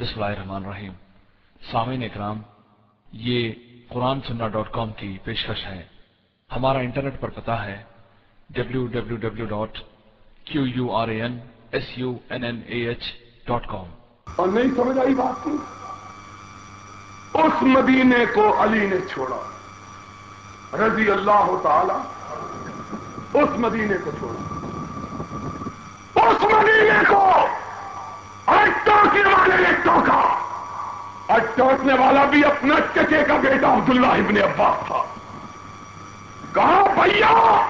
بسم اللہ الرحمن الرحیم۔ سامعین اکرام، یہ قرآن سننا ڈاٹ کام کی پیشکش ہے۔ ہمارا انٹرنیٹ پر پتا ہے W W W dot Q U R A N S U N N A H dot com اور نہیں سمجھ آئی بات کی، اس مدینے کو علی نے چھوڑا۔ رضی اللہ تعالی اس مدینے کو چھوڑا۔ اس مدینے کو! ٹوکنے والے نے ٹوکا آج ٹوکنے والا بھی اپنا چچے کا بیٹا عبداللہ ابن عباس تھا۔ کہا، بھیا،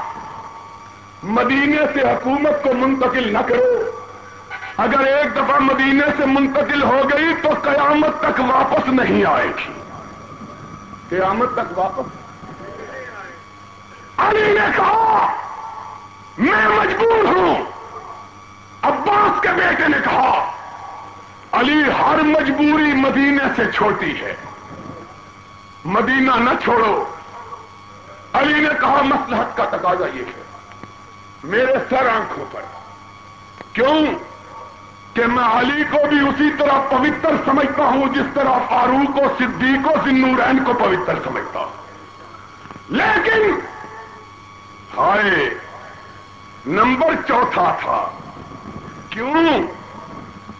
مدینے سے حکومت کو منتقل نہ کرو۔ اگر ایک دفعہ مدینے سے منتقل ہو گئی تو قیامت تک واپس نہیں آئے گی۔ قیامت تک واپس؟ علی نے کہا، میں مجبور ہوں۔ عباس کے بیٹے نے کہا علی ہر مجبوری مدینے سے چھوٹی ہے۔ مدینہ نہ چھوڑو۔ علی نے کہا مسلحت کا تقاضا یہ ہے۔ میرے سر آنکھوں پر۔ کیوں؟ کہ میں علی کو بھی اسی طرح پوتر سمجھتا ہوں جس طرح فاروق و صدیق و ذنورین کو پوتر سمجھتا ہوں۔ لیکن، ہائے، نمبر چوتھا تھا۔ کیوں؟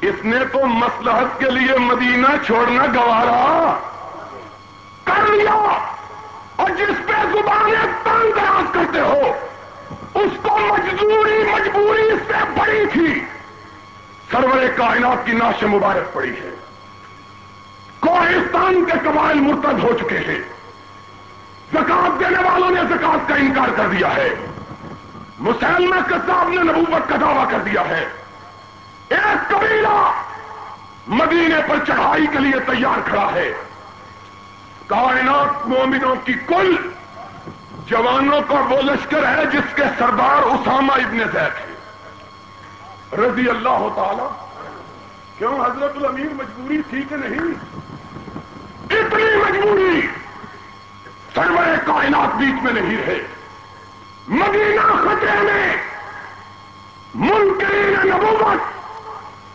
اس نے تو مسلحت کے لیے مدینہ چھوڑنا گوارا کر لیا اور جس پہ زبانیں تنگ دراز کرتے ہو، اس کو مجبوری مجبوری اس سے بڑی تھی۔ سرور کائنات کی ناش مبارک پڑی ہے۔ کوہستان کے قبائل مرتد ہو چکے ہیں۔ زکات دینے والوں نے زکات کا انکار کر دیا ہے۔ مسلمہ کساب نے نبوت کا دعویٰ کر دیا ہے۔ ایک قبیلہ مدینے پر چڑھائی کے لیے تیار کھڑا ہے۔ کائنات مومنوں کی کل جوانوں کا وہ لشکر ہے جس کے سردار اسامہ ابن زید ہے رضی اللہ تعالی، کیوں حضرت الامیر مجبوری تھی کہ نہیں؟ اتنی مجبوری سرمائے کائنات بیچ میں نہیں رہے۔ مدینہ خطرے میں منکرین نبوت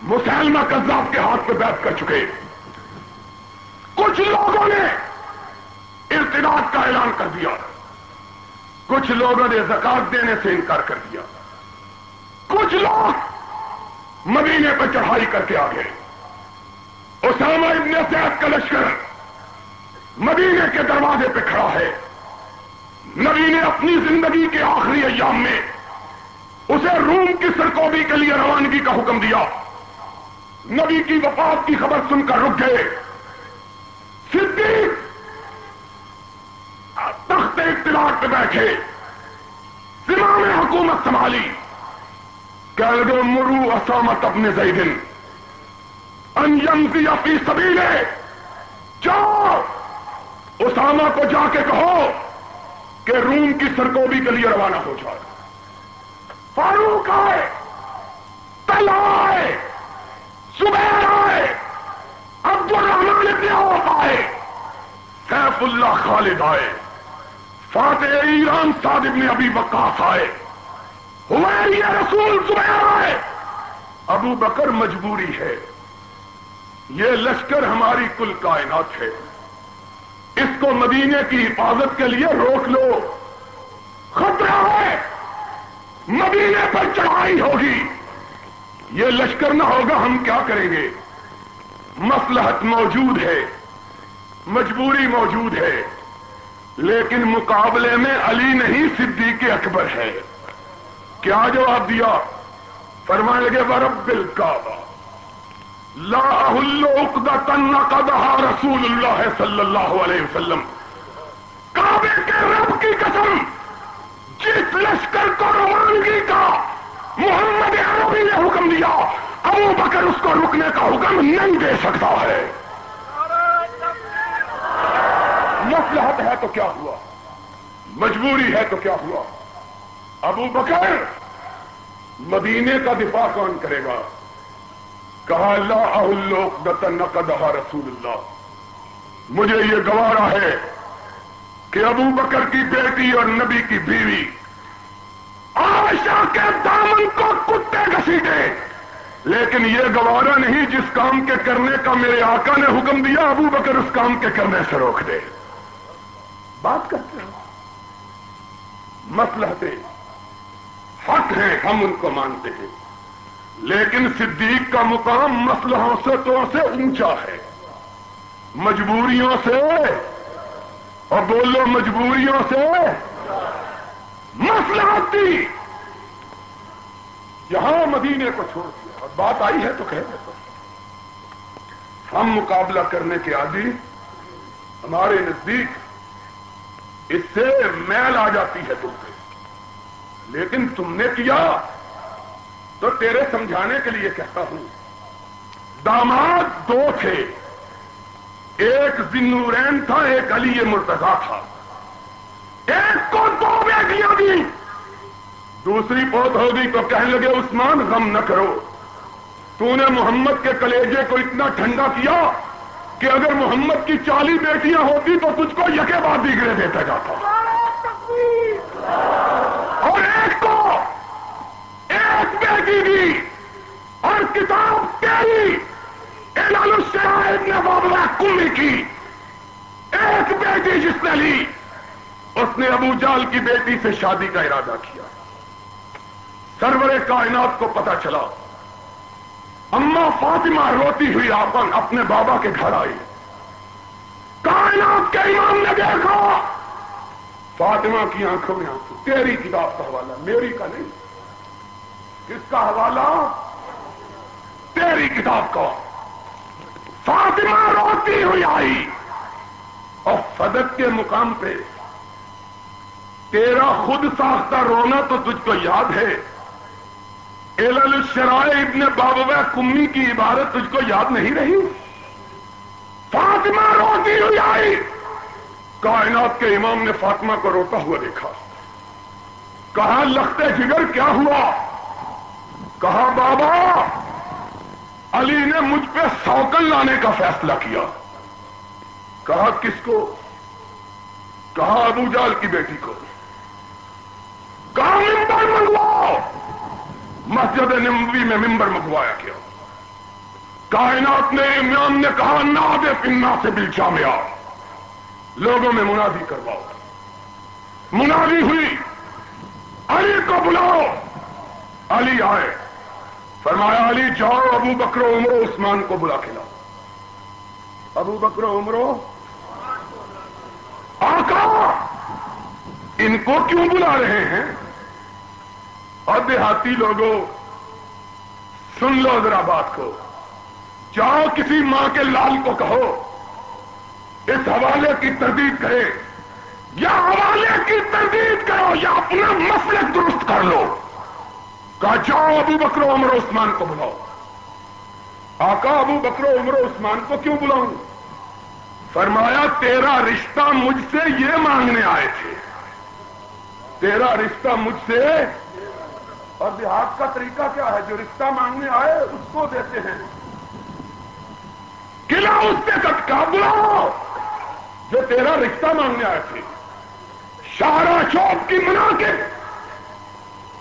مسلمہ کذاب کے ہاتھ پہ بیٹھ کر چکے۔ کچھ لوگوں نے ارتداد کا اعلان کر دیا۔ کچھ لوگوں نے زکات دینے سے انکار کر دیا۔ کچھ لوگ مدینے پہ چڑھائی کر کے آ گئے۔ اسامہ ابن سیاد کا لشکر مدینے کے دروازے پہ کھڑا ہے۔ نبی نے اپنی زندگی کے آخری ایام میں اسے روم کی سرکوبی کے لیے روانگی کا حکم دیا۔ نبی کی وفات کی خبر سن کر رک گئے۔ صدیق! تخت اطلاع پہ بیٹھے۔ زمام حکومت سنبھالی۔ کہ مرو اسامت اپنے زیدن۔ انجمزی اپنی سبھی جاؤ! اسامہ کو جا کے کہو کہ روم کی سرکوبی کے لیے روانہ ہو جائے۔ فاروق آئے۔ تل آئے۔ زبیر آئے۔ عبد الرحمان ابن عوف آئے۔ سیف اللہ خالد آئے۔ فاتح ایران سعد ابن ابی وقاص آئے۔ ہوئے رسول زبیر آئے۔ ابو بکر مجبوری ہے۔ یہ لشکر ہماری کل کائنات ہے۔ اس کو مدینے کی حفاظت کے لیے روک لو۔ خطرہ ہے۔ مدینے پر چڑھائی ہوگی۔ یہ لشکر نہ ہوگا، ہم کیا کریں گے؟ مسلحت موجود ہے، مجبوری موجود ہے، لیکن مقابلے میں علی نہیں، صدیق اکبر ہے۔ کیا جواب دیا؟ فرمائے لگے ورب بل کعبہ لا تن قدہ رسول اللہ صلی اللہ علیہ وسلم۔ کعبے کے رب کی قسم، جس لشکر کو روانگی کا محمد عربی نے حکم دیا، ابو بکر اس کو رکنے کا حکم نہیں دے سکتا ہے۔ مسلحت ہے تو کیا ہوا؟ مجبوری ہے تو کیا ہوا؟ ابو بکر مدینے کا دفاع کون کرے گا؟ کہا اللہ لوک نقدہ رسول اللہ مجھے یہ گوارا ہے کہ ابو بکر کی بیٹی اور نبی کی بیوی آشا کے دامن کو کتے گھسیٹے۔ لیکن یہ گوارا نہیں جس کام کے کرنے کا میرے آقا نے حکم دیا، ابو بکر اس کام کے کرنے سے روک دے۔ بات کرتے ہیں۔ مسلحتے حق ہیں، ہم ان کو مانتے ہیں۔ لیکن صدیق کا مقام مسلحوں سے تو سے اونچا ہے۔ مجبوریوں سے اور بولو مجبوریوں سے۔ مسلحتی! یہاں مدینے کو چھوڑ دیا۔ اور بات آئی ہے تو کہہ دیتا ہم مقابلہ کرنے کے عادی ہمارے نزدیک اس سے میل آ جاتی ہے تم پہ لیکن تم نے کیا تو تیرے سمجھانے کے لیے کہتا ہوں۔ داماد دو تھے۔ ایک زنورین تھا، ایک علی مرتضا تھا۔ ایک کو دو بیٹیاں دی دوسری پود ہوگی تو کہنے لگے، عثمان، غم نہ کرو۔ تو نے محمد کے کلیجے کو اتنا ٹھنڈا کیا کہ اگر محمد کی چالی بیٹیاں ہوتی تو تجھ کو یکے بعد بگڑے دیتا جاتا۔ اور ایک کو، ایک بیٹی دی اور کتاب تیری نے بابلا کمی کی۔ ایک بیٹی جس نے لی۔ اس نے ابو جال کی بیٹی سے شادی کا ارادہ کیا۔ سرور کائنات کو پتا چلا۔ اما فاطمہ روتی ہوئی آپن اپنے بابا کے گھر آئی کائنات کے امام نے دیکھا۔ فاطمہ کی آنکھوں میں آنکھوں تیری کتاب کا حوالہ، میری کا نہیں۔ کس کا حوالہ؟ تیری کتاب کا۔ فاطمہ روتی ہوئی آئی۔ اور فدق کے مقام پہ تیرا خود ساختہ رونا تو تجھ کو یاد ہے۔ الشرائے ابن بابا کمی کی عبارت تجھ کو یاد نہیں رہی؟ فاطمہ روتی ہوئی آئی۔ کائنات کے امام نے فاطمہ کو روتا ہوا دیکھا۔ کہا لختے جگر کیا ہوا؟ کہا، بابا، علی نے مجھ پہ سوکل لانے کا فیصلہ کیا۔ کہا، کس کو؟ کہا، ابو جال کی بیٹی کو۔ کہا ممبر منگواؤ۔ مسجد نمبی میں ممبر منگوایا کیا کائنات نے امام نے کہا نہ دے سے بلچا میں آ لوگوں میں منادی کرواؤ۔ منادی ہوئی۔ علی کو بلاؤ۔ علی آئے۔ فرمایا، علی جاؤ، ابو بکرو عمرو عثمان کو بلا کے لاؤ۔ ابو بکرو عمرو آقا! ان کو کیوں بلا رہے ہیں؟ اور دیہاتی لوگوں، سن لو ذرا بات کو۔ جاؤ کسی ماں کے لال کو کہو، اس حوالے کی تردید کرے۔ یا حوالے کی تردید کرو، یا اپنا مسلک درست کر لو۔ کہا، جاؤ ابو بکرو عمر عثمان کو بلاؤ۔ آقا ابو بکرو عمر عثمان کو کیوں بلاؤں؟ فرمایا، تیرا رشتہ مجھ سے یہ مانگنے آئے تھے۔ تیرا رشتہ مجھ سے؟ اور دیہات کا طریقہ کیا ہے؟ جو رشتہ مانگنے آئے، اس کو دیتے ہیں۔ قلعہ اس سے کٹکا بلاؤ جو تیرا رشتہ مانگنے آئے تھے۔ شاہرا چوک کی منا کے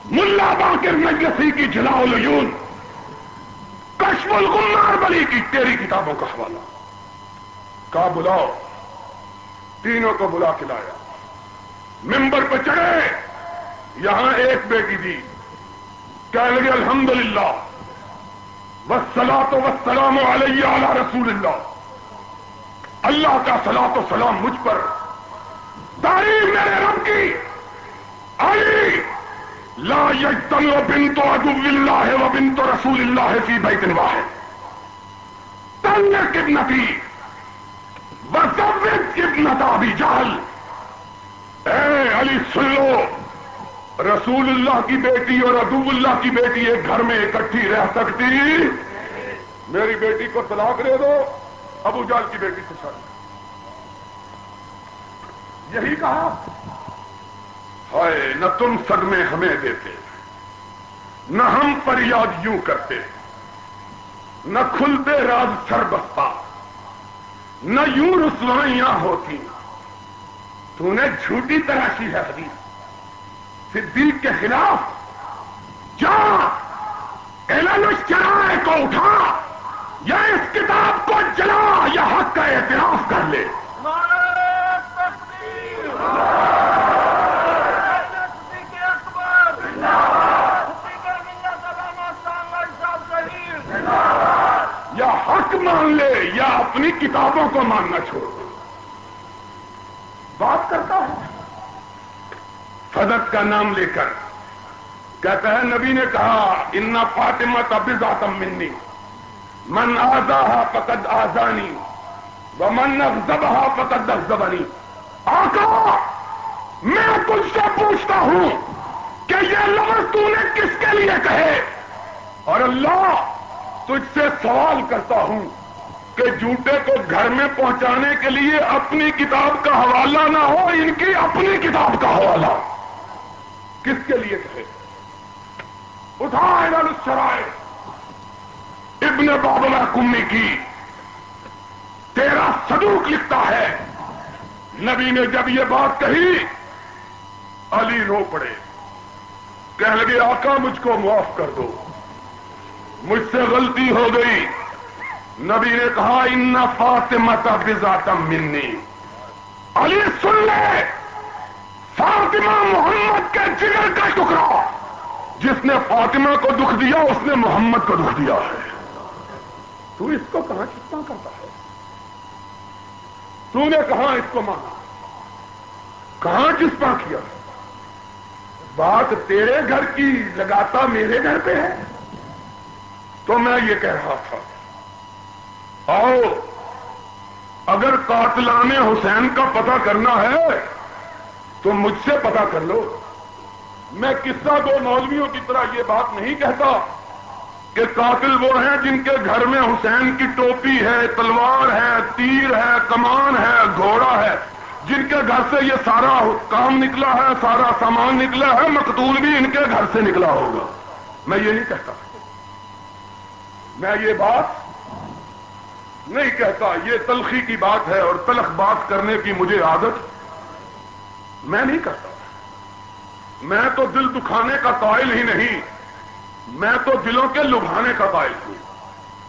ملا باقر نجسی کی جلا الون کشف الغمار بلی کی تیری کتابوں کا حوالہ۔ کہا بلاؤ تینوں کو بلا کے لایا۔ ممبر پہ چڑھے۔ یہاں ایک بیٹی دی کہنے لگے، الحمدللہ۔ وسلا تو وسلام علیہ علی رسول اللہ۔ اللہ کا سلا تو سلام مجھ پر۔ تعریف میرے رب کی۔ علی، لا یجتن و بن تو ادب اللہ و بن تو رسول اللہ فی بیت واحد۔ تن ابنتی وزوج ابنتا بھی جہل۔ اے علی، سن لو۔ رسول اللہ کی بیٹی اور ادو اللہ کی بیٹی ایک گھر میں اکٹھی رہ سکتی۔ میری بیٹی کو طلاق دے دو، ابو جال کی بیٹی سے شادی۔ یہی کہا۔ ہائے، نہ تم صدمے ہمیں دیتے، نہ ہم فریاد یوں کرتے، نہ کھلتے راز سر بستا نہ یوں رسوائیاں ہوتی تو نے جھوٹی تراشی ہے حدیث۔ صدیق کے خلاف جا چرائے کو اٹھا، یا اس کتاب کو جلا، یا حق کا اعتراف کر لے۔ یا حق مان لے، یا اپنی کتابوں کو ماننا چھوڑ دے بات کرتا ہوں کا نام لے کر کہتا ہے نبی نے کہا، ان فاطمہ تبزاتم منی۔ من آزا فقد آزانی و من افزبہ فقد افزبنی آقا، میں تجھ سے پوچھتا ہوں کہ یہ لفظ تو نے کس کے لیے کہے؟ اور اللہ تجھ سے سوال کرتا ہوں کہ جھوٹے کو گھر میں پہنچانے کے لیے اپنی کتاب کا حوالہ نہ ہو، ان کی اپنی کتاب کا حوالہ۔ کس کے لیے کہے؟ اٹھائے الشرائے ابن بابلا کمی کی۔ تیرا صدوق لکھتا ہے۔ نبی نے جب یہ بات کہی، علی رو پڑے۔ کہہ لگے، آقا، مجھ کو معاف کر دو۔ مجھ سے غلطی ہو گئی۔ نبی نے کہا، ان فاطمہ بذاتم منی۔ علی، سن لے! فاطمہ محمد کے جگر کا ٹکڑا۔ جس نے فاطمہ کو دکھ دیا، اس نے محمد کو دکھ دیا ہے۔ تو اس کو کہاں کتنا کرتا ہے؟ تو نے کہاں اس کو مانا؟ کہاں کس پا کیا؟ بات تیرے گھر کی لگاتا میرے گھر پہ ہے۔ تو میں یہ کہہ رہا تھا۔ آؤ، اگر قاتلان حسین کا پتہ کرنا ہے تو مجھ سے پتا کر لو۔ میں قصہ دو مولویوں کی طرح یہ بات نہیں کہتا کہ قاتل وہ ہیں جن کے گھر میں حسین کی ٹوپی ہے، تلوار ہے، تیر ہے، کمان ہے، گھوڑا ہے۔ جن کے گھر سے یہ سارا کام نکلا ہے، سارا سامان نکلا ہے، مقتول بھی ان کے گھر سے نکلا ہوگا۔ میں یہ نہیں کہتا۔ میں یہ بات نہیں کہتا۔ یہ تلخی کی بات ہے اور تلخ بات کرنے کی مجھے عادت میں نہیں کرتا میں تو دل دکھانے کا قائل ہی نہیں۔ میں تو دلوں کے لبھانے کا قائل ہوں۔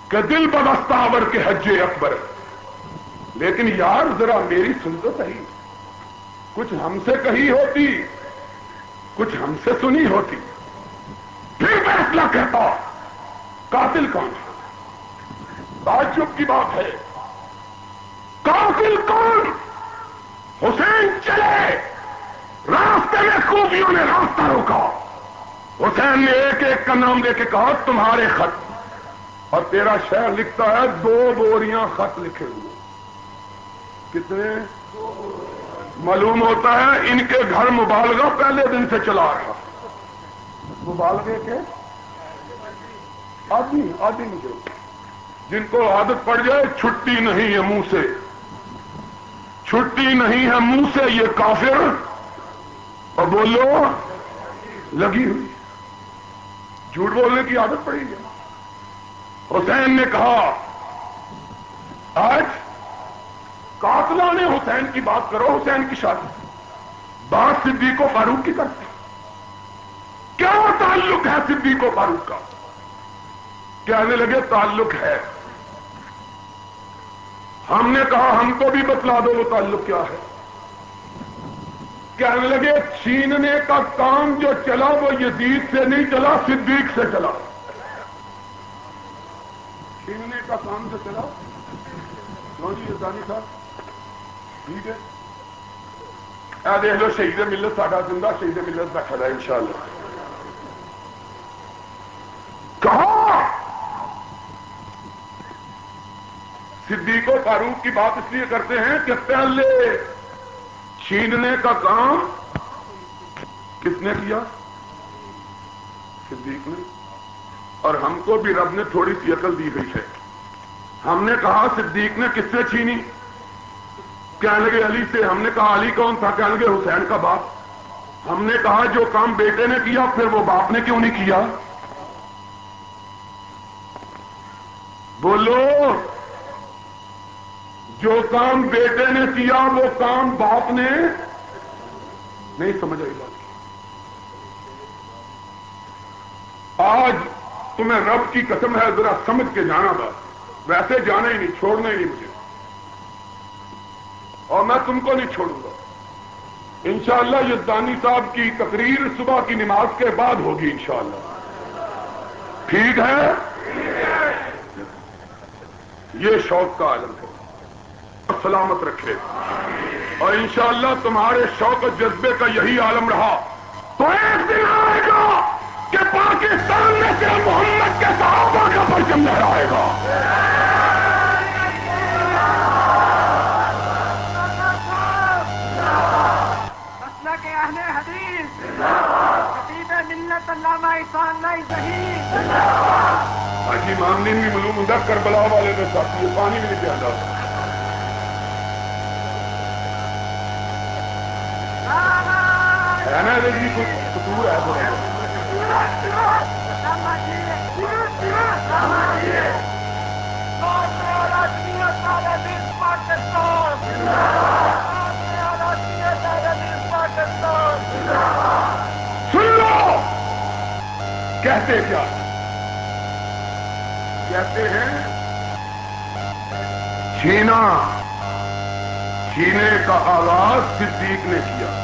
کہ دل بدستاور کے حج اکبر۔ لیکن یار، ذرا میری سن تو صحیح۔ کچھ ہم سے کہی ہوتی، کچھ ہم سے سنی ہوتی۔ پھر فیصلہ کہتا قاتل کون ہے؟ تعجب کی بات ہے۔ قاتل کون؟ حسین چلے! راستے میں خوبیوں نے راستہ روکا۔ حسین نے ایک ایک کا نام دے کے کہا، تمہارے خط اور تیرا شہر لکھتا ہے، دو بوریاں خط لکھے ہوئے۔ کتنے؟ معلوم ہوتا ہے، ان کے گھر مبالغہ پہلے دن سے چلا رہا مبالغے کے؟ آدمی آدمی جو۔ جن کو عادت پڑ جائے، چھٹی نہیں ہے منہ سے۔ چھٹی نہیں ہے منہ سے، یہ کافر اور بولو لگی ہوئی۔ جھوٹ بولنے کی عادت پڑی ہے۔ حسین نے کہا، آج قاتلہ نے حسین کی بات کرو، حسین کی شادی۔ بات صدیق و فاروق کی کرتے۔ کیا تعلق ہے صدیق و فاروق کا؟ کہنے لگے، تعلق ہے۔ ہم نے کہا، ہم کو بھی بتلا دو وہ تعلق کیا ہے۔ کہنے لگے، چھیننے کا کام جو چلا، وہ یزید سے نہیں چلا، صدیق سے چلا۔ چھیننے کا کام جو چلا۔ جی یزانی صاحب؟ ٹھیک ہے۔ اے دیکھ لو، شہید ملت ساڈا زندہ، شہید ملت بیٹھا رہا ان شاء اللہ کہا! صدیق و فاروق کی بات اس لیے کرتے ہیں کہ پہلے چھیننے کا کام کس نے کیا؟ صدیق نے۔ اور ہم کو بھی رب نے تھوڑی سی عقل دی گئی ہے۔ ہم نے کہا، صدیق نے کس سے چھینی؟ کہنے لگے، علی سے۔ ہم نے کہا، علی کون تھا؟ کہنے لگے، حسین کا باپ۔ ہم نے کہا، جو کام بیٹے نے کیا، پھر وہ باپ نے کیوں نہیں کیا؟ بولو۔ جو کام بیٹے نے کیا، وہ کام باپ نے نہیں سمجھ آئی بات آج تمہیں رب کی قسم ہے، ذرا سمجھ کے جانا تھا ویسے جانا ہی نہیں، چھوڑنا ہی نہیں مجھے۔ اور میں تم کو نہیں چھوڑوں گا۔ انشاءاللہ یہ دانی صاحب کی تقریر صبح کی نماز کے بعد ہوگی، انشاءاللہ۔ ٹھیک ہے؟ یہ شوق کا عالم ہے۔ سلامت رکھے۔ اور انشاءاللہ تمہارے شوق و جذبے کا یہی عالم رہا۔ تو ایک دن آئے گا کہ پاکستان میں سے محمد کے صحابہ کا پرچم لہرائے گا۔ حاجی مامنین بھی ملوم ہوں کربلا والے نے ساتھ یہ پانی بھی نہیں پیا جی ہے تھوڑا سن لو۔ کہتے کیا؟ کہتے ہیں چھینا چھینے کا آغاز صدیق نے کیا۔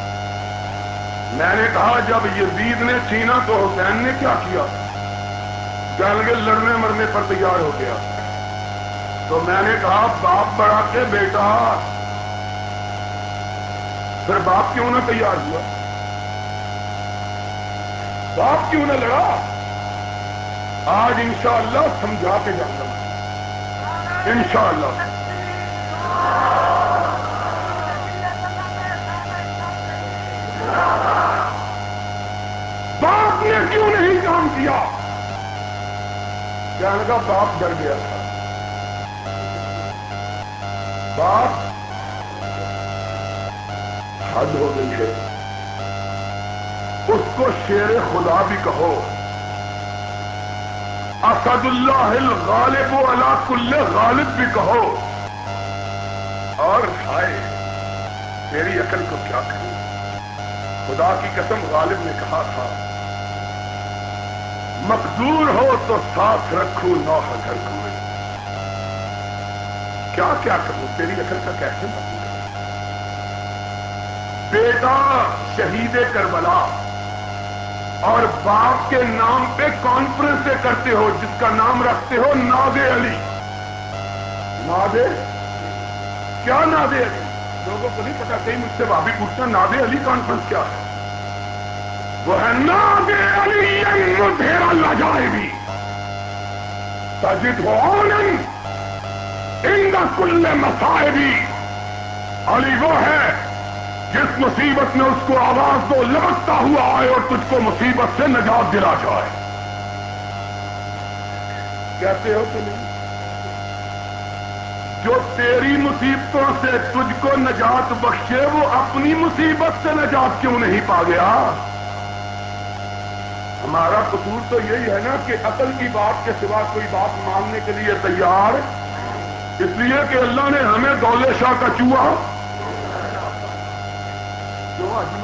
میں نے کہا، جب یزید نے چھینا تو حسین نے کیا کیا؟ چل کے لڑنے مرنے پر تیار ہو گیا۔ تو میں نے کہا، باپ بڑا کے بیٹا۔ پھر باپ کیوں نہ تیار ہوا؟ باپ کیوں نہ لڑا؟ آج انشاءاللہ سمجھا کے جانا۔ انشاءاللہ۔ نے کیوں نہیں کام کیا؟ کہنے کا باپ ڈر گیا تھا۔ باپ حد ہو گئی ہے۔ اس کو شیر خدا بھی کہو۔ اسد اللہ الغالب و علا کل غالب بھی کہو۔ اور ہائے میری عقل کو کیا کروں خدا کی قسم غالب نے کہا تھا۔ مقدور ہو تو ساتھ رکھوں نوح گھر کو میں کیا کیا کروں؟ تیری عقل کا کیسے مقدور بیٹا، شہید کربلا۔ اور باپ کے نام پہ کانفرنس کرتے ہو، جس کا نام رکھتے ہو ناد علی۔ ناد کیا ناد علی؟ لوگوں کو نہیں پتا، کہیں مجھ سے بھابھی پوچھنا ناد علی کانفرنس کیا ہے؟ وہ ہے ناد علی مدھیرا لجائے بھی تجد ہو ان کل مسائبی علی وہ ہے جس مصیبت میں اس کو آواز دو لبکتا ہوا آئے اور تجھ کو مصیبت سے نجات دلا جائے۔ کہتے ہو کہ نہیں جو تیری مصیبتوں سے تجھ کو نجات بخشے، وہ اپنی مصیبت سے نجات کیوں نہیں پا گیا؟ ہمارا قصور تو یہی ہے نا کہ عقل کی بات کے سوا کوئی بات ماننے کے لیے تیار اس لیے کہ اللہ نے ہمیں دولے شاہ کا چوہا۔ جی۔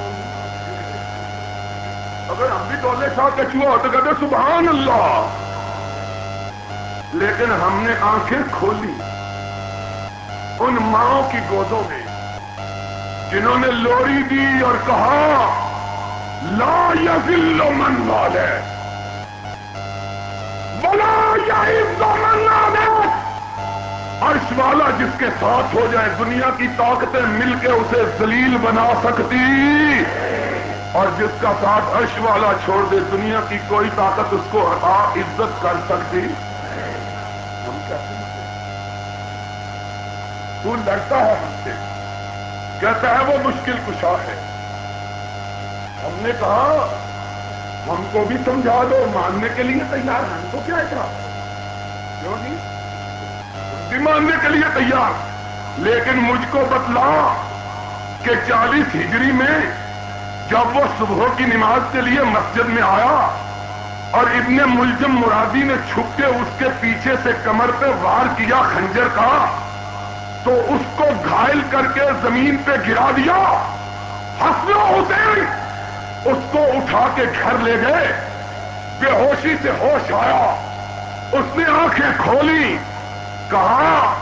اگر ہم بھی دولے شاہ کا چوہا ہو تو کہتے سبحان اللہ۔ لیکن ہم نے آنکھیں کھولی۔ ان ماؤں کی گودوں میں جنہوں نے لوری دی اور کہا لا یزل من والے۔ بلا یا من والے۔ عرش والا جس کے ساتھ ہو جائے، دنیا کی طاقتیں مل کے اسے ذلیل بنا سکتی۔ اور جس کا ساتھ عرش والا چھوڑ دے، دنیا کی کوئی طاقت اس کو عطا عزت کر سکتی۔ ہم کیسے تو لڑتا ہے ہم سے۔ کہتا ہے وہ مشکل کشا ہے۔ ہم نے کہا، ہم کو بھی سمجھا دو ماننے کے لیے تیار ہم کو کیا اعتراض کیوں ماننے کے لیے تیار۔ لیکن مجھ کو بتلا کہ چالیس ہجری میں جب وہ صبح کی نماز کے لیے مسجد میں آیا اور ابن ملزم مرادی نے چھپ کے اس کے پیچھے سے کمر پہ وار کیا خنجر کا، تو اس کو گھائل کر کے زمین پہ گرا دیا۔ حسن حسین! اس کو اٹھا کے گھر لے گئے۔ بے ہوشی سے ہوش آیا۔ اس نے آنکھیں کھولی۔ کہا،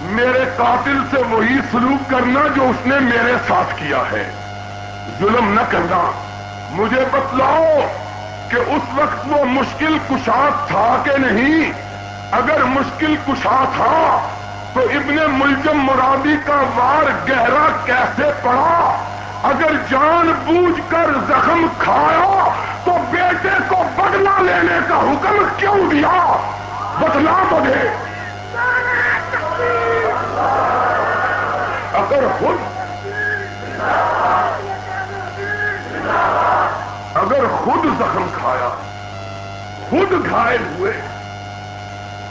میرے قاتل سے وہی سلوک کرنا جو اس نے میرے ساتھ کیا ہے۔ ظلم نہ کرنا۔ مجھے بتلاؤ کہ اس وقت وہ مشکل کشاد تھا کہ نہیں۔ اگر مشکل کشا تھا تو ابن ملزم مرادی کا وار گہرا کیسے پڑا؟ اگر جان بوجھ کر زخم کھایا تو بیٹے کو بدلا لینے کا حکم کیوں دیا؟ بدلا تو اگر خود اگر خود زخم کھایا، خود گھائل ہوئے،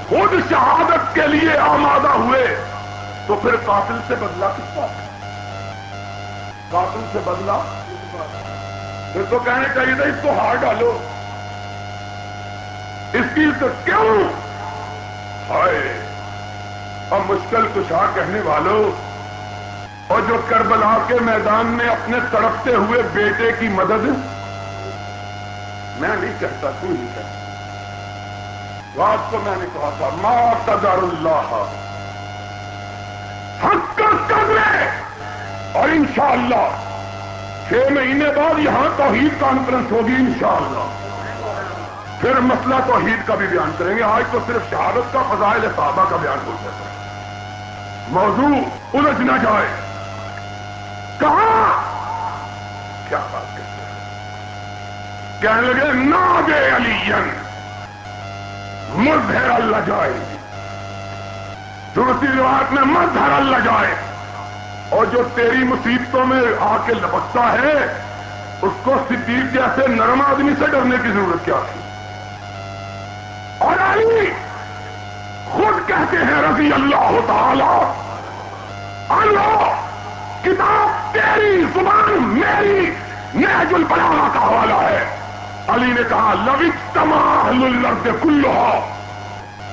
خود شہادت کے لیے آمادہ ہوئے، تو پھر قاتل سے بدلا کس بات؟ قاتل سے بدلا۔ پھر تو کہنے چاہیے تھا، اس کو ہار ڈالو۔ اس کی تو کیوں؟ ہائے اب مشکل کشا کہنے والوں اور جو کربلا کے میدان میں اپنے تڑپتے ہوئے بیٹے کی مدد۔ میں نہیں کہتا، تو نہیں کہتا۔ رات کو میں نے کہا تھا، ما قدر اللہ حق کا قدر اور انشاءاللہ چھ مہینے بعد یہاں توحید کانفرنس ہوگی انشاءاللہ۔ پھر مسئلہ توحید کا بھی بیان کریں گے۔ آج تو صرف شہادت کا فضائل صحابہ کا بیان ہو جاتا ہے موضوع الجھ نہ جائے۔ کہاں؟ کیا بات کرتے ہیں؟ کہنے لگے نہ علی مظہر اللہ جائے۔ دوسری روایت میں، مظہر اللہ جائے۔ اور جو تیری مصیبتوں میں آ کے لپکتا ہے، اس کو صدیق جیسے نرم آدمی سے ڈرنے کی ضرورت کیا تھی؟ اور علی خود کہتے ہیں، رضی اللہ تعالی، اللہ، کتاب تیری زبان میری نہج البلاغہ کا حوالہ ہے۔ علی نے کہا لوک تمام الرد کلو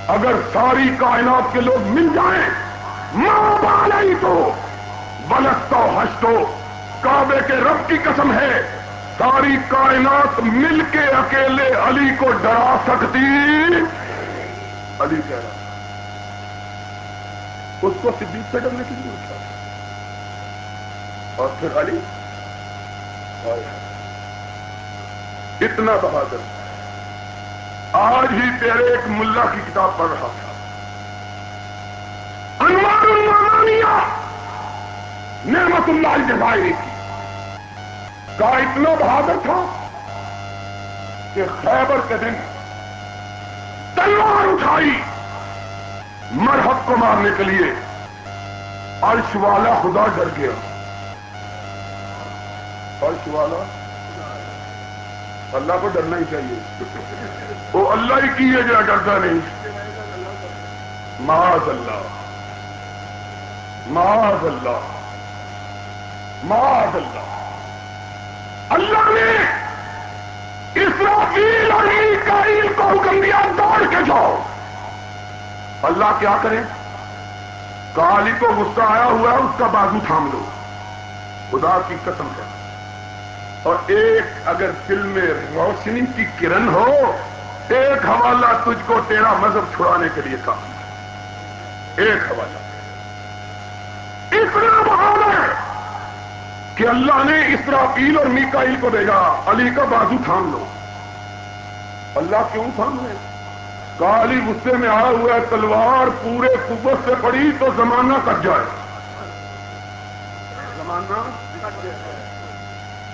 اگر ساری کائنات کے لوگ مل جائیں ماں بالی تو بلستو ہسٹو کعبے کے رب کی قسم ہے۔ ساری کائنات مل کے اکیلے علی کو ڈرا سکتی۔ علی کہہ رہا اس کو صدیق سے ڈرنے کی ضرورت ہے اور پھر علی؟ اتنا بہادر۔ آج ہی تیرے ایک ملا کی کتاب پڑھ رہا تھا۔ نعمت اللہ الجزائری کی۔ کا اتنا بہادر تھا کہ خیبر کے دن تلوار اٹھائی مرحب کو مارنے کے لیے عرش والا خدا ڈر گیا۔ عرش والا اللہ کو ڈرنا ہی چاہیے۔ وہ اللہ ہی کی ہے جو ڈرتا نہیں۔ معاذ اللہ۔ معاذ اللہ۔ معاذ اللہ۔ اللہ نے اسرافیل اور میکائیل کو حکم دیا، دوڑ کے جاؤ۔ اللہ کیا کرے؟ کالی کو غصہ آیا ہوا ہے، اس کا بازو تھام لو۔ خدا کی قسم ہے۔ اور ایک اگر دل میں روشنی کی کرن ہو، ایک حوالہ تجھ کو تیرا مذہب چھڑانے کے لیے کافی ایک حوالہ۔ اتنا بہانا کہ اللہ نے اسرافیل اور میکائیل کو بھیجا۔ علی کا بازو تھام لو۔ اللہ کیوں تھام لے؟ کالی غصے میں آیا ہوا ہے، تلوار پورے قوت سے پڑی تو زمانہ کٹ جائے۔ زمانہ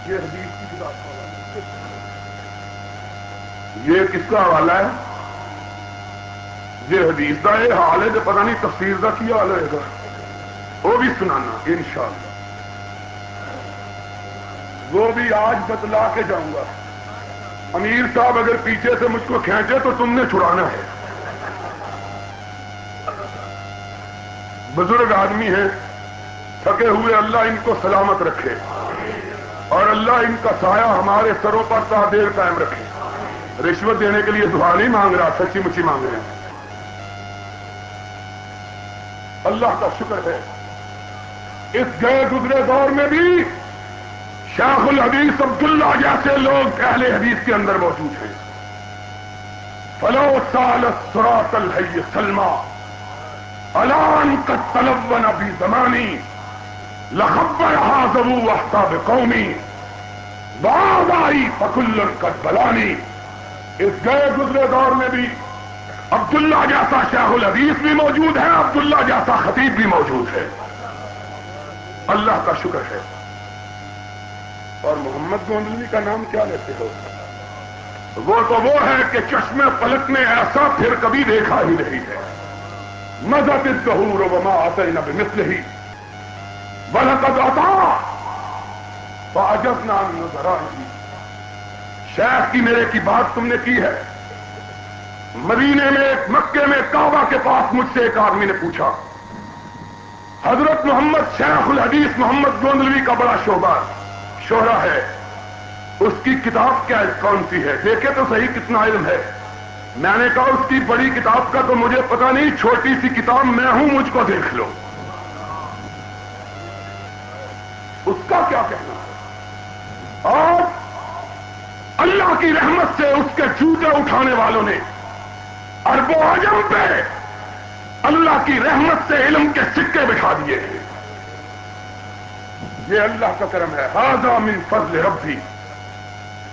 یہ حدیث کی کتاب یہ کس کا حوالہ ہے؟ یہ حدیث کا یہ حال ہے جو پتہ نہیں تفسیر کا کیا حال ہے۔ گا وہ بھی سنانا، انشاءاللہ۔ وہ بھی آج بتلا کے جاؤں گا۔ امیر صاحب اگر پیچھے سے مجھ کو کھینچے تو تم نے چھڑانا ہے۔ بزرگ آدمی ہیں، تھکے ہوئے اللہ ان کو سلامت رکھے۔ اور اللہ ان کا سایہ ہمارے سروں پر تا دیر قائم رکھے۔ رشوت دینے کے لیے دعا نہیں مانگ رہا، سچی مچی مانگ رہے ہیں۔ اللہ کا شکر ہے۔ اس گئے گزرے دور میں بھی شیخ الحدیث عبداللہ جیسے لوگ اہل حدیث کے اندر موجود ہیں۔ فلو سال سراط الحی سلما الان کا تلون ابھی زمانی لخبر حاضرو احتاب قومی بعد آئی فکل کت بلانی اس گئے گزرے دور میں بھی عبداللہ جیسا شیخ الحدیث بھی موجود ہے، عبداللہ جیسا خطیب بھی موجود ہے۔ اللہ کا شکر ہے۔ اور محمد گوندلوی کا نام کیا لیتے ہو؟ وہ تو وہ ہے کہ چشمے پلک میں ایسا پھر کبھی دیکھا ہی نہیں ہے۔ مزہ ظہور و وما آتے نب مثل ہی بلکد عطا۔ فاجب نام نظر شیخ کی میرے کی بات تم نے کی ہے۔ مدینے میں، مکے میں کعبہ کے پاس مجھ سے ایک آدمی نے پوچھا۔ حضرت محمد شیخ الحدیث محمد گوندلوی کا بڑا شعبہ شوہرا ہے۔ اس کی کتاب کیا کون سی ہے؟ دیکھے تو صحیح کتنا علم ہے۔ میں نے کہا اس کی بڑی کتاب کا تو مجھے پتا نہیں، چھوٹی سی کتاب میں ہوں، مجھ کو دیکھ لو۔ اس کا کیا کہنا ہے؟ اور اللہ کی رحمت سے اس کے جوتے اٹھانے والوں نے ارب و عجم پہ اللہ کی رحمت سے علم کے سکے بٹھا دیے۔ ہیں یہ اللہ کا کرم ہے۔ ہاضا من فضل ربی۔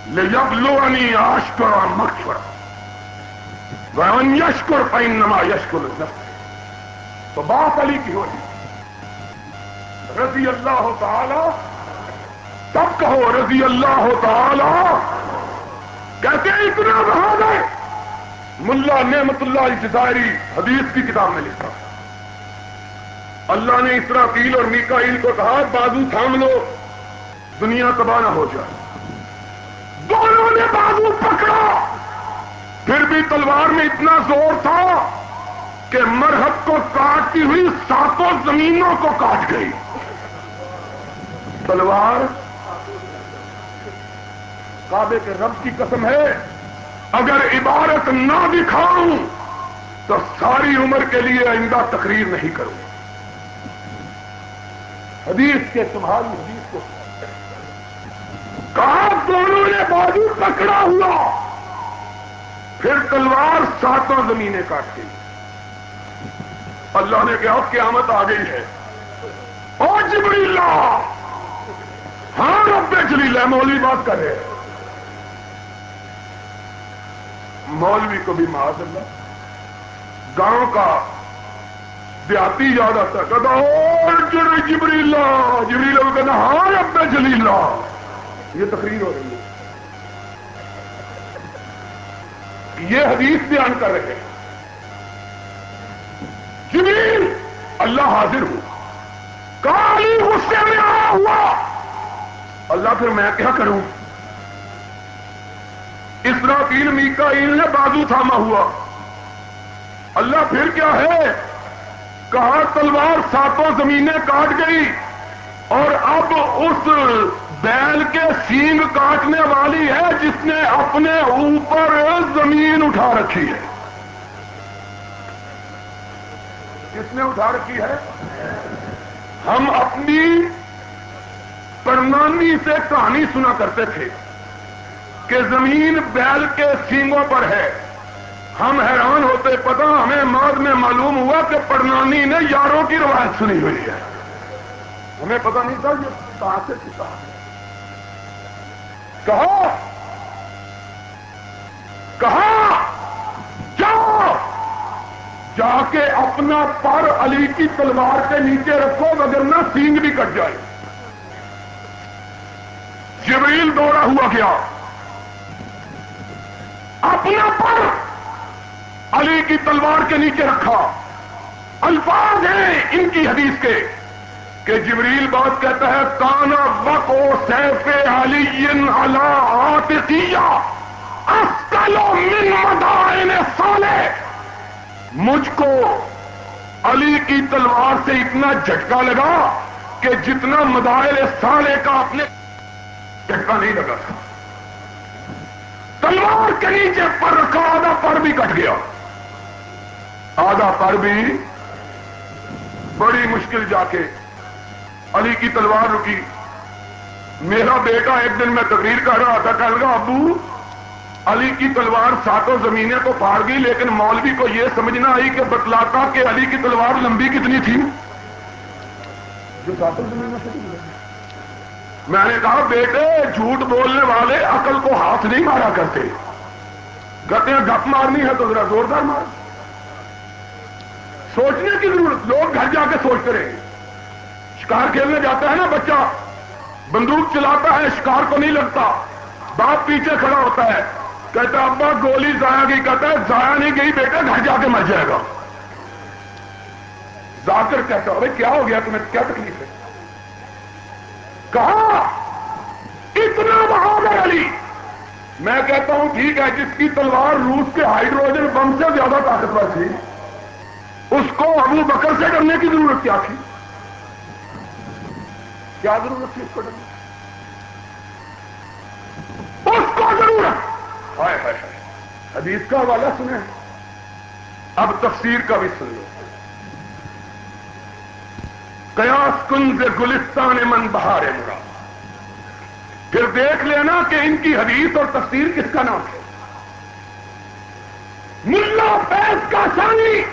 لے جب لونی آشکر مکشور یشکر پین نما یشکر تو بات علی کی ہوئی۔ رضی اللہ تعالی۔ تب کہو رضی اللہ تعالی۔ کہتے ہیں اتنا بہادر ملا نعمت اللہ الجزائری حدیث کی کتاب میں لکھا۔ اللہ نے اسرافیل اور میکائیل کو کہا، بازو تھام لو، دنیا تباہ نہ ہو جائے۔ دونوں نے بازو پکڑا۔ پھر بھی تلوار میں اتنا زور تھا کہ مرحب کو کاٹتی ہوئی ساتوں زمینوں کو کاٹ گئی۔ تلوار کعبے کے رب کی قسم ہے۔ اگر عبارت نہ دکھاؤں تو ساری عمر کے لیے آئندہ تقریر نہیں کروں۔ حدیث کے تمہاری حدیث کو کہا دونوں نے بازو پکڑا ہوا؟ پھر تلوار ساتوں زمینیں کاٹ گئی اللہ نے کہا قیامت آ گئی ہے۔ اور جبریل ہاں رب جلیل ہے مولوی بات کر رہے مولوی کو بھی معاذ اللہ۔ گاؤں کا دیہاتی یاد آتا ہے۔ کہتا اور جبریلا جبریلا کو کہتا ہاں رب جلیلا یہ تقریر ہو رہی ہے۔ یہ حدیث بیان کر رہے ہیں۔ جبریل اللہ حاضر ہوں کالی غصے میں آیا ہوا۔ اللہ پھر میں کیا کروں؟ اسرافیل، میکائیل نے بازو تھاما ہوا۔ اللہ پھر کیا ہے؟ کہا تلوار ساتوں زمینیں کاٹ گئی اور اب اس بیل کے سینگ کاٹنے والی ہے جس نے اپنے اوپر زمین اٹھا رکھی ہے۔ کس نے اٹھا رکھی ہے؟ ہم اپنی پرنانی سے کہانی سنا کرتے تھے کہ زمین بیل کے سینگوں پر ہے۔ ہم حیران ہوتے پتا ہمیں ماد میں معلوم ہوا کہ پڑنانی نے یاروں کی روایت سنی ہوئی ہے۔ ہمیں پتا نہیں تھا یہ کہاں سے کتا ہے۔ کہا کہا جاؤ! جا کے اپنا پر علی کی تلوار کے نیچے رکھو وگرنہ سینگ بھی کٹ جائے۔ جبریل دورہ ہوا گیا۔ اپنا پر علی کی تلوار کے نیچے رکھا۔ الفاظ ہیں ان کی حدیث کے کہ جبریل بات کہتا ہے کانا بکو سیف علی علا من مدائن سالے مجھ کو علی کی تلوار سے اتنا جھٹکا لگا کہ جتنا مدائل سالے کا اپنے جھٹکا نہیں لگا تھا۔ تلوار کے نیچے پر رکھا آدھا پر بھی کٹ گیا۔ آدھا پر بھی بڑی مشکل جا کے علی کی تلوار رکی۔ میرا بیٹا ایک دن میں تقریر کر رہا تھا کہہ لگا ابو علی کی تلوار ساتوں زمینیں تو پھاڑ گئی لیکن مولوی کو یہ سمجھنا آئی کہ بتلاتا کہ علی کی تلوار لمبی کتنی تھی۔ جو ساتوں زمینیں میں نے کہا بیٹے جھوٹ بولنے والے عقل کو ہاتھ نہیں مارا کرتے۔ کہتے ہیں گپ مارنی ہے تو ذرا زوردار مار۔ سوچنے کی ضرورت، لوگ گھر جا کے سوچتے رہے شکار کھیلنے جاتا ہے نا بچہ، بندوق چلاتا ہے، شکار کو نہیں لگتا۔ باپ پیچھے کھڑا ہوتا ہے، کہتا ابا، گولی ضائع گئی کہتا ہے، ضائع نہیں گئی بیٹا، گھر جا کے مر جائے گا۔ جا کر کہتا ارے کیا ہو گیا تمہیں؟ کیا تکلیف ہے؟ کہا، اتنا بہادر علی! میں کہتا ہوں، ٹھیک ہے، جس کی تلوار روس کے ہائیڈروجن بم سے زیادہ طاقتور تھی۔ اس کو ابو بکر سے ڈرنے کی ضرورت کیا تھی؟ کیا ضرورت تھی اس کو ڈرنے اس کو ضرورت! ہائے ہائے ہائے، حدیث کا حوالہ سنیں۔ اب تفسیر کا بھی سن لو۔ قیاس کن سے گلستان من بہار مرا پھر دیکھ لینا کہ ان کی حدیث اور تفسیر کس کا نام ہے۔ ملا فیض کا شانی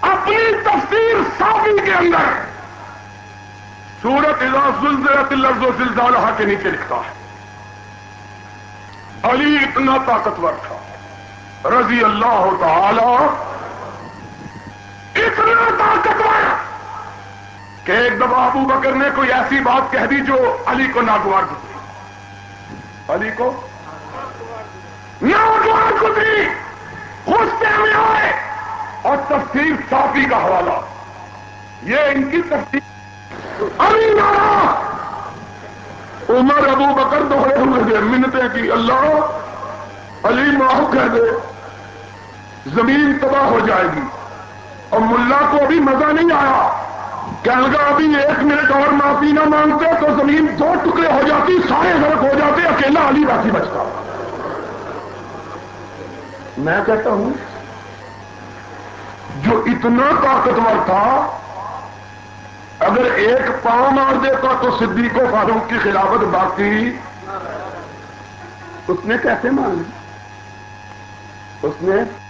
اپنی تفسیر صافی کے اندر۔ سورت زلزلت اللفظ و زلزالہ کے نیچے لکھتا ہے۔ علی اتنا طاقتور تھا۔ رضی اللہ تعالی۔ اتنا طاقتور کہ ایک دفعہ ابو بکر نے کوئی ایسی بات کہہ دی جو علی کو ناگوار گزری۔ علی کو؟ ناگوار گزری۔ غصے میں آئے۔ اور تفصیل صافی کا حوالہ۔ یہ ان کی تفصیل۔ علی نارا عمر ابو بکر دوڑے ہوئے تھے۔ منتیں کی۔ اللہ علی معاف کہہ دے۔ زمین تباہ ہو جائے گی۔ اور ملا کو ابھی مزہ نہیں آیا۔ کہنے لگا ابھی ایک منٹ اور معافی نہ مانگتے تو زمین دو ٹکڑے ہو جاتی، سارے غرق ہو جاتے، اکیلا علی باقی بچتا۔ میں کہتا ہوں جو اتنا طاقتور تھا، اگر ایک پاؤں مار دیتا تو صدیق و فاروق کی خلافت باقی۔ اس نے کیسے مان لی اس نے